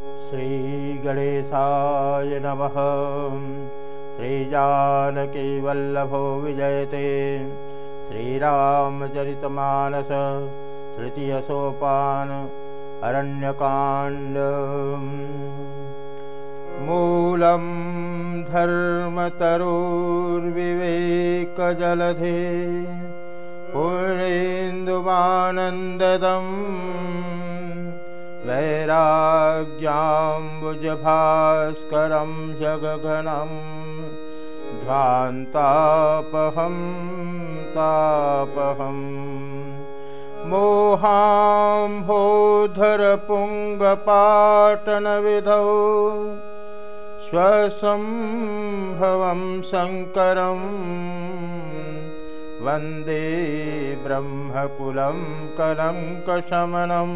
श्रीगणेशाय नमः। श्रीजानकीवल्लभो विजयते। श्रीरामचरितमानस तृतीयसोपान अरण्यकाण्ड। मूलं धर्मतरोर्विवेकजलधे। पूर्णेन्दुमानन्ददम् वैराग्याम्बुजभास्करं जगघनं ध्वान्तापहं तापहम् मोहाम्भोधरपुङ्गपाटनविधौ स्वसम्भवं शङ्करम् वन्दे ब्रह्मकुलं कलङ्कशमनं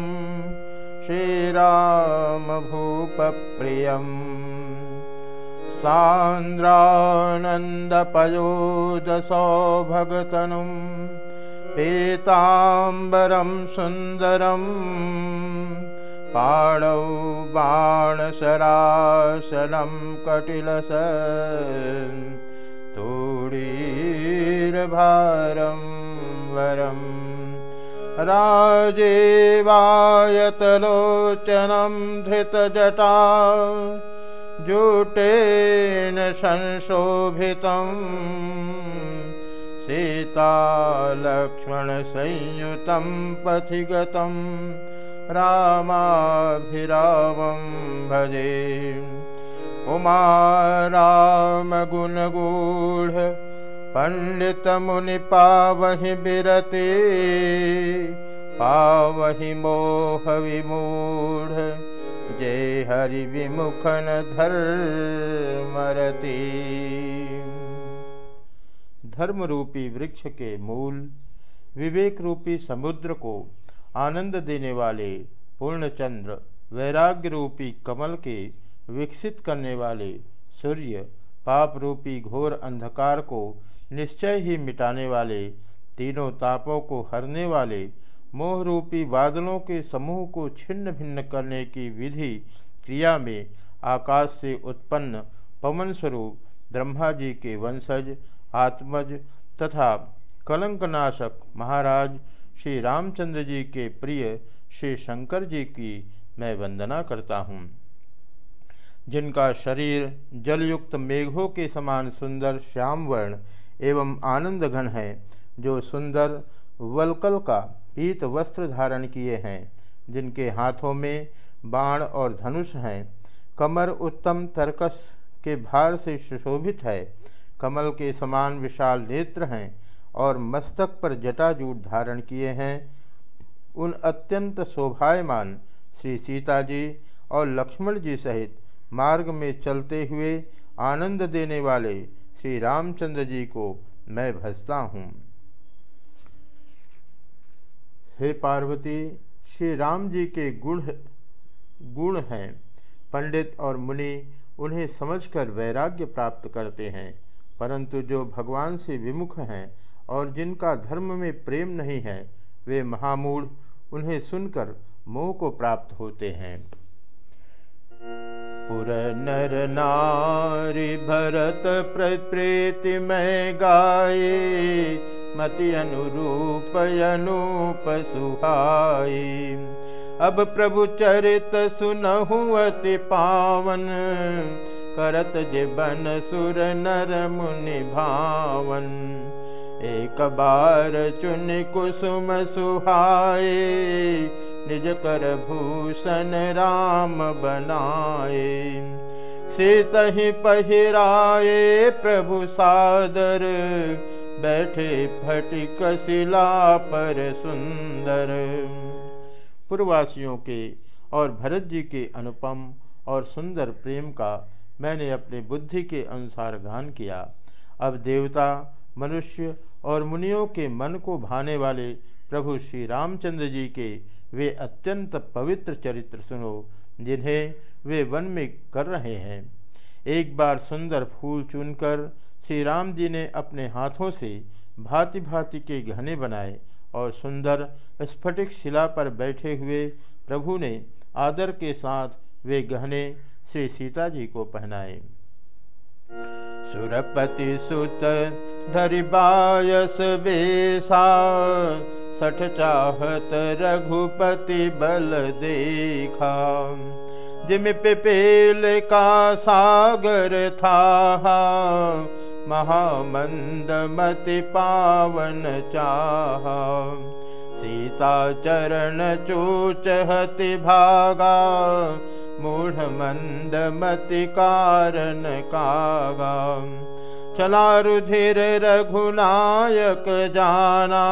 श्रीरामभूपप्रियम्। सान्द्रानन्दपयोदसौभगतनुं पीताम्बरं सुन्दरम्। पाणौ बाणशराशनं कटिलस तूणीर्भारं वरम् राजेवायतलोचनं धृतजटा। जुटेन संशोभितं। सीतालक्ष्मणसंयुतं पथिगतं। रामाभिरामं भजे। उमा रामगुणगूढ। पण्डितमुनिपावहि बिरते पावहि मोहविमूढ जय हरिविमुखन धर्मरति। धर्म रूपी वृक्ष के मूल विवेक रूपी समुद्र को आनंद देने वाले पूर्णचंद्र वैराग्य रूपी कमल के विकसित करने वाले सूर्य पाप रूपी घोर अंधकार को निश्चय ही मिटाने वाले, तीनों तापों को हरने वाले मोह रूपी बादलों के समूह को छिन्न भिन्न करने की विधि क्रिया में आकाश से उत्पन्न पवन स्वरूप, ब्रह्मा जी के वंशज, आत्मज तथा कलंकनाशक महाराज श्री रामचंद्र जी के प्रिय श्री शंकर जी की मैं वंदना करता हूँ। जिनका शरीर जलयुक्त मेघों के समान सुंदर श्याम वर्ण एवं आनंद घन है, जो सुंदर वलकल का पीत वस्त्र धारण किए हैं, जिनके हाथों में बाण और धनुष हैं। कमर उत्तम तर्कस के भार से सुशोभित है। कमल के समान विशाल नेत्र हैं और मस्तक पर जटाजूट धारण किए हैं। उन अत्यंत शोभायमान श्री सीता जी और लक्ष्मण जी सहित मार्ग में चलते हुए आनंद देने वाले श्री रामचंद्र जी को मैं भजता हूँ। हे पार्वती, श्री राम जी के गुण गुण हैं। पंडित और मुनि उन्हें समझकर वैराग्य प्राप्त करते हैं, परंतु जो भगवान से विमुख हैं और जिनका धर्म में प्रेम नहीं है, वे महामूढ़, उन्हें सुनकर मोह को प्राप्त होते हैं। पुर नर नारी भरत प्रीति में गाये मति अनुरूप अनूप सुहाई अब प्रभु चरित सुनहु अति पावन करत जीवन सुर नर मुनि भावन। एक बार चुन कुसुम सुहाए निज कर भूषण राम बनाए। सीत ही पहिराए प्रभु सादर, बैठे फटिक शिला पर सुंदर। पूर्ववासियों के और भरत जी के अनुपम और सुंदर प्रेम का मैंने अपने बुद्धि के अनुसार गान किया। अब देवता, मनुष्य और मुनियों के मन को भाने वाले प्रभु श्री रामचंद्र जी के वे अत्यंत पवित्र चरित्र सुनो, जिन्हें वे वन में कर रहे हैं। एक बार सुंदर फूल चुनकर श्री राम जी ने अपने हाथों से भांति भांति के गहने बनाए और सुंदर स्फटिक शिला पर बैठे हुए प्रभु ने आदर के साथ वे गहने श्री सीता जी को पहनाए। सुरपति सुत धरिबायस बेसा सठ चाहत रघुपति बल देखा। जिम पिपेल का सागर था महामंद मति पावन चाह। सीता चरण चूच हति भागा मूढ़ मंद मति कारण कागा। चला रुधिर रघुनायक जाना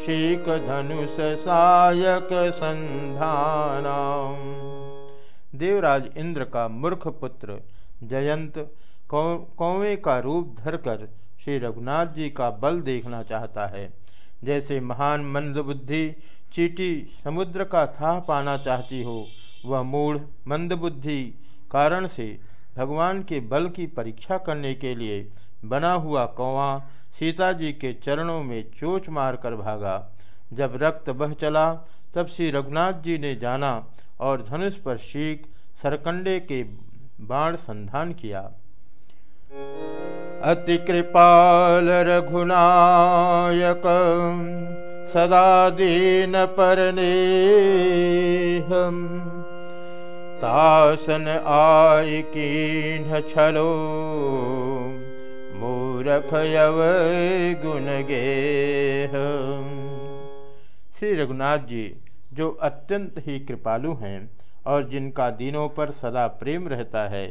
शीक धनुष सायक संधाना देवराज इंद्र का मूर्ख पुत्र जयंत कौवे का रूप धरकर श्री रघुनाथ जी का बल देखना चाहता है। जैसे महान मंदबुद्धि चीटी समुद्र का था पाना चाहती हो, वह मूढ़ मंदबुद्धि कारण से भगवान के बल की परीक्षा करने के लिए बना हुआ कौवा सीता जी के चरणों में चोच मारकर भागा। जब रक्त बह चला, तब श्री रघुनाथ जी ने जाना और धनुष पर शीख सरकंडे के बाण संधान किया। अति कृपाल रघुनायक, सदा दीन हम तासन आय कीन छलो। मूरख यव गुण गे श्री रघुनाथ जी, जो अत्यंत ही कृपालु हैं और जिनका दिनों पर सदा प्रेम रहता है,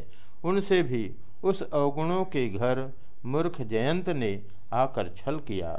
उनसे भी उस अवगुणों के घर मूर्ख जयंत ने आकर छल किया।